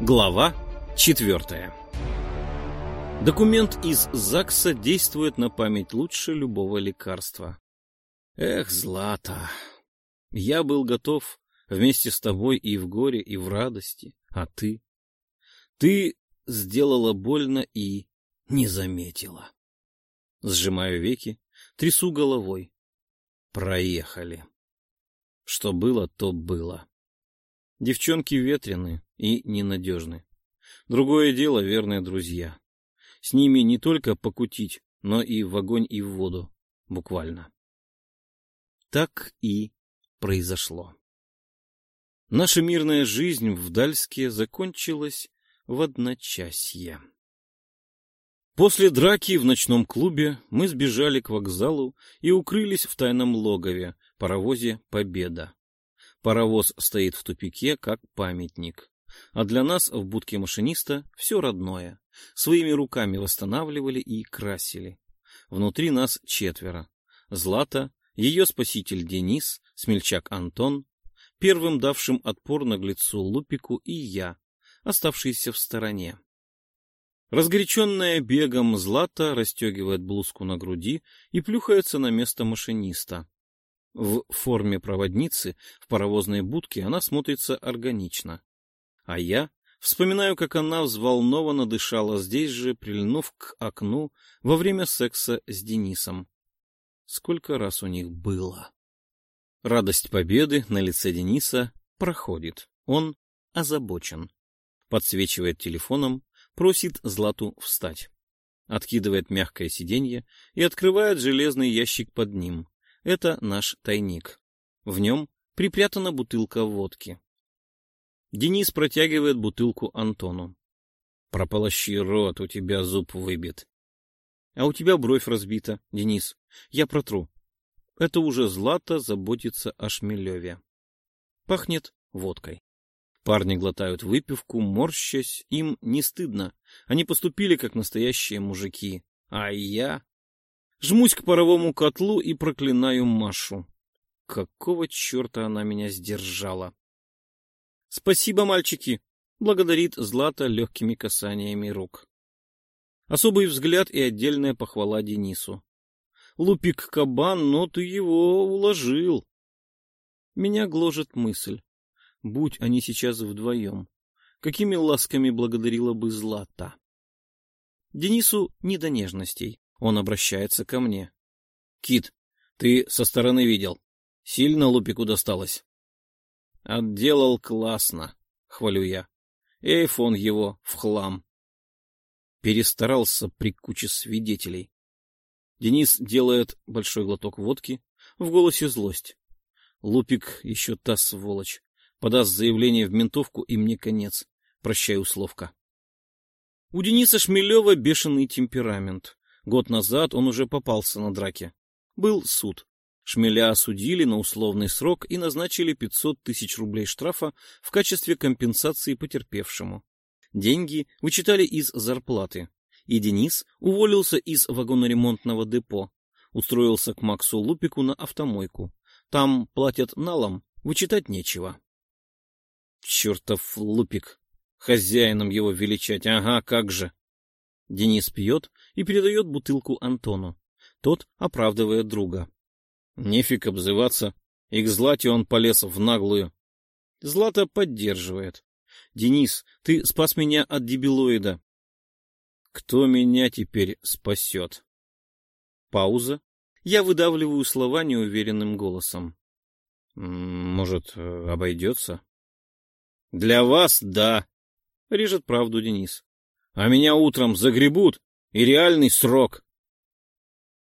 Глава четвертая Документ из ЗАГСа действует на память лучше любого лекарства. Эх, Злата, я был готов вместе с тобой и в горе, и в радости, а ты? Ты сделала больно и не заметила. Сжимаю веки, трясу головой. Проехали. Что было, то было. Девчонки ветрены и ненадежны. Другое дело — верные друзья. С ними не только покутить, но и в огонь и в воду, буквально. Так и произошло. Наша мирная жизнь в Дальске закончилась в одночасье. После драки в ночном клубе мы сбежали к вокзалу и укрылись в тайном логове, паровозе «Победа». Паровоз стоит в тупике, как памятник. А для нас в будке машиниста все родное. Своими руками восстанавливали и красили. Внутри нас четверо. Злата, ее спаситель Денис, смельчак Антон, первым давшим отпор наглецу Лупику и я, оставшийся в стороне. Разгоряченная бегом Злата расстегивает блузку на груди и плюхается на место машиниста. В форме проводницы в паровозной будке она смотрится органично. А я вспоминаю, как она взволнованно дышала здесь же, прильнув к окну во время секса с Денисом. Сколько раз у них было. Радость победы на лице Дениса проходит. Он озабочен. Подсвечивает телефоном, просит Злату встать. Откидывает мягкое сиденье и открывает железный ящик под ним. Это наш тайник. В нем припрятана бутылка водки. Денис протягивает бутылку Антону. Прополощи рот, у тебя зуб выбит. А у тебя бровь разбита, Денис. Я протру. Это уже Злата заботится о Шмелеве. Пахнет водкой. Парни глотают выпивку, морщась, им не стыдно. Они поступили как настоящие мужики. А я... Жмусь к паровому котлу и проклинаю Машу. Какого черта она меня сдержала? Спасибо, мальчики! Благодарит Злата легкими касаниями рук. Особый взгляд и отдельная похвала Денису. Лупик кабан, но ты его уложил. Меня гложет мысль. Будь они сейчас вдвоем, какими ласками благодарила бы Злата? Денису не до нежностей. Он обращается ко мне. — Кит, ты со стороны видел. Сильно Лупику досталось? — Отделал классно, — хвалю я. Эйфон его в хлам. Перестарался при куче свидетелей. Денис делает большой глоток водки, в голосе злость. Лупик еще та сволочь. Подаст заявление в ментовку, и мне конец. Прощай, условка. У Дениса Шмелева бешеный темперамент. Год назад он уже попался на драке. Был суд. Шмеля осудили на условный срок и назначили 500 тысяч рублей штрафа в качестве компенсации потерпевшему. Деньги вычитали из зарплаты. И Денис уволился из вагоноремонтного депо. Устроился к Максу Лупику на автомойку. Там платят налом, вычитать нечего. Чертов Лупик! Хозяином его величать, ага, как же! Денис пьет и передает бутылку Антону. Тот оправдывает друга. Нефиг обзываться. И к Злате он полез в наглую. Злата поддерживает. Денис, ты спас меня от дебилоида. Кто меня теперь спасет? Пауза. Я выдавливаю слова неуверенным голосом. Может, обойдется? Для вас — да, — режет правду Денис а меня утром загребут, и реальный срок.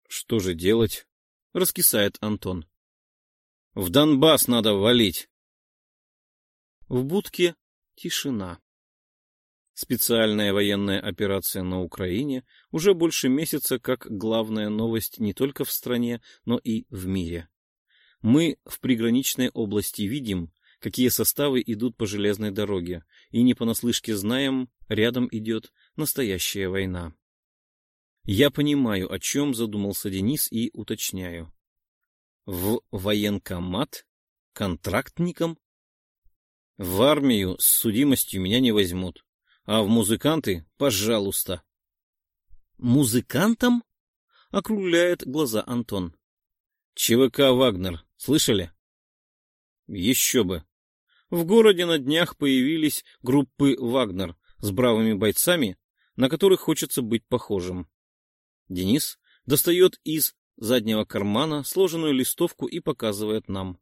Что же делать? Раскисает Антон. В Донбасс надо валить. В будке тишина. Специальная военная операция на Украине уже больше месяца как главная новость не только в стране, но и в мире. Мы в приграничной области видим, какие составы идут по железной дороге, и не понаслышке знаем, рядом идет настоящая война. Я понимаю, о чем задумался Денис, и уточняю. В военкомат? Контрактником? В армию с судимостью меня не возьмут, а в музыканты — пожалуйста. Музыкантом? — округляет глаза Антон. ЧВК «Вагнер» слышали? Еще бы. В городе на днях появились группы «Вагнер» с бравыми бойцами, на которых хочется быть похожим. Денис достает из заднего кармана сложенную листовку и показывает нам.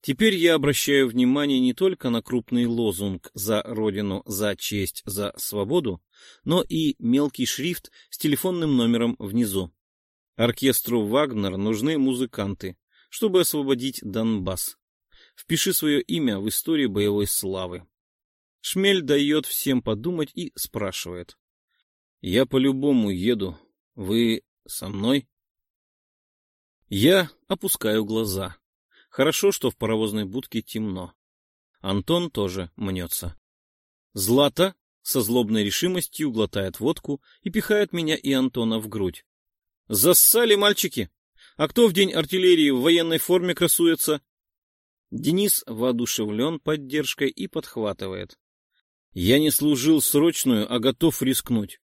Теперь я обращаю внимание не только на крупный лозунг «За Родину, за честь, за свободу», но и мелкий шрифт с телефонным номером внизу. Оркестру «Вагнер» нужны музыканты, чтобы освободить Донбасс. Впиши свое имя в историю боевой славы. Шмель дает всем подумать и спрашивает. Я по-любому еду. Вы со мной? Я опускаю глаза. Хорошо, что в паровозной будке темно. Антон тоже мнется. Злата со злобной решимостью глотает водку и пихает меня и Антона в грудь. «Зассали, мальчики! А кто в день артиллерии в военной форме красуется?» Денис воодушевлен поддержкой и подхватывает. «Я не служил срочную, а готов рискнуть.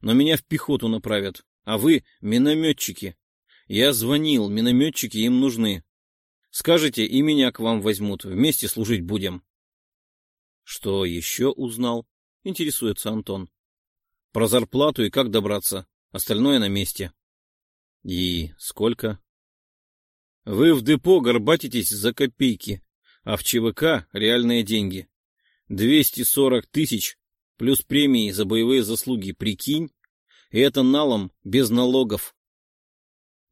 Но меня в пехоту направят, а вы — минометчики. Я звонил, минометчики им нужны. Скажете, и меня к вам возьмут, вместе служить будем». «Что еще узнал?» — интересуется Антон. «Про зарплату и как добраться. Остальное на месте». «И сколько?» «Вы в депо горбатитесь за копейки, а в ЧВК реальные деньги. 240 тысяч плюс премии за боевые заслуги, прикинь? И это налом без налогов».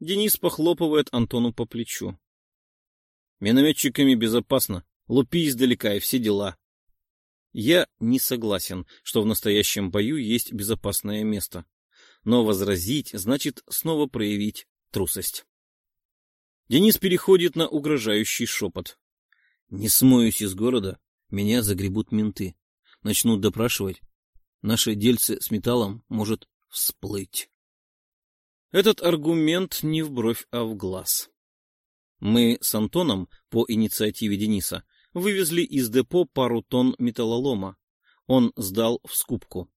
Денис похлопывает Антону по плечу. «Минометчиками безопасно, лупи издалека и все дела». Я не согласен, что в настоящем бою есть безопасное место. Но возразить значит снова проявить трусость. Денис переходит на угрожающий шепот. «Не смоюсь из города, меня загребут менты. Начнут допрашивать. Наши дельцы с металлом может всплыть». Этот аргумент не в бровь, а в глаз. Мы с Антоном, по инициативе Дениса, вывезли из депо пару тонн металлолома. Он сдал в скупку.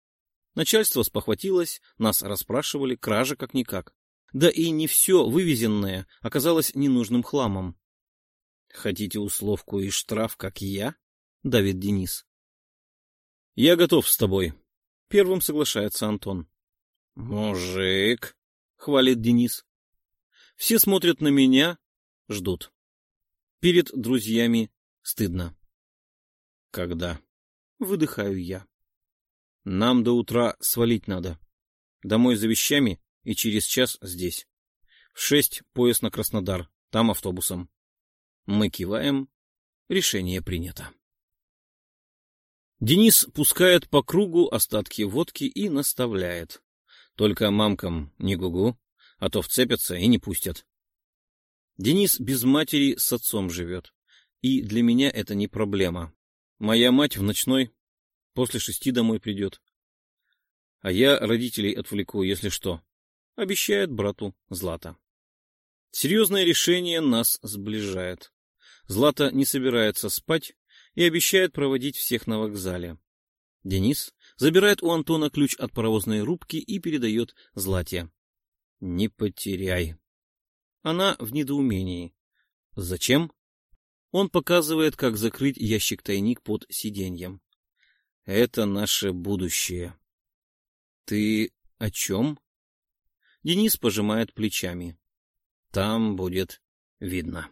Начальство спохватилось, нас расспрашивали, кража как-никак. Да и не все вывезенное оказалось ненужным хламом. — Хотите условку и штраф, как я? — давит Денис. — Я готов с тобой. Первым соглашается Антон. — Мужик, — хвалит Денис. Все смотрят на меня, ждут. Перед друзьями Стыдно. Когда? Выдыхаю я. Нам до утра свалить надо. Домой за вещами и через час здесь. В шесть поезд на Краснодар, там автобусом. Мы киваем. Решение принято. Денис пускает по кругу остатки водки и наставляет. Только мамкам не гугу, а то вцепятся и не пустят. Денис без матери с отцом живет. И для меня это не проблема. Моя мать в ночной после шести домой придет. А я родителей отвлеку, если что. Обещает брату Злата. Серьезное решение нас сближает. Злата не собирается спать и обещает проводить всех на вокзале. Денис забирает у Антона ключ от паровозной рубки и передает Злате. «Не потеряй». Она в недоумении. «Зачем?» Он показывает, как закрыть ящик-тайник под сиденьем. Это наше будущее. Ты о чем? Денис пожимает плечами. Там будет видно.